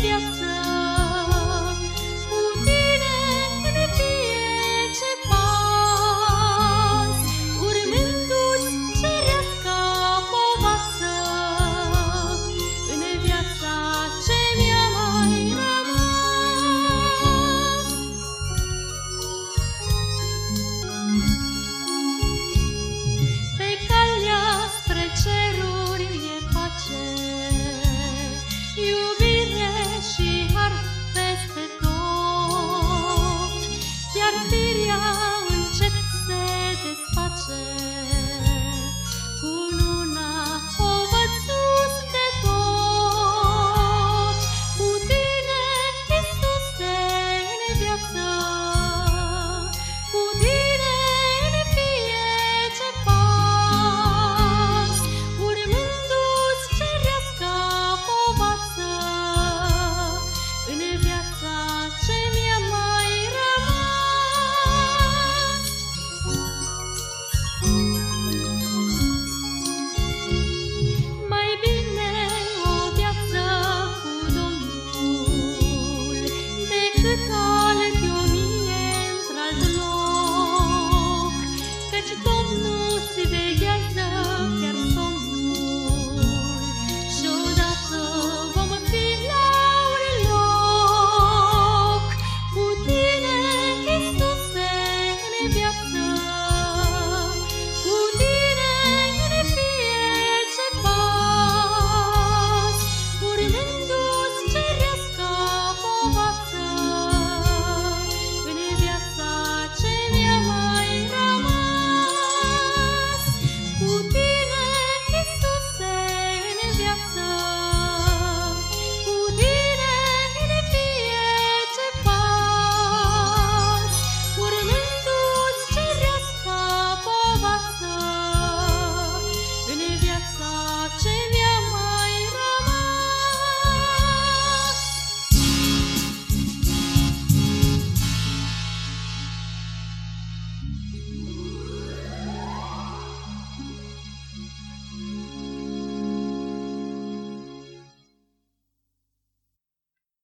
Dios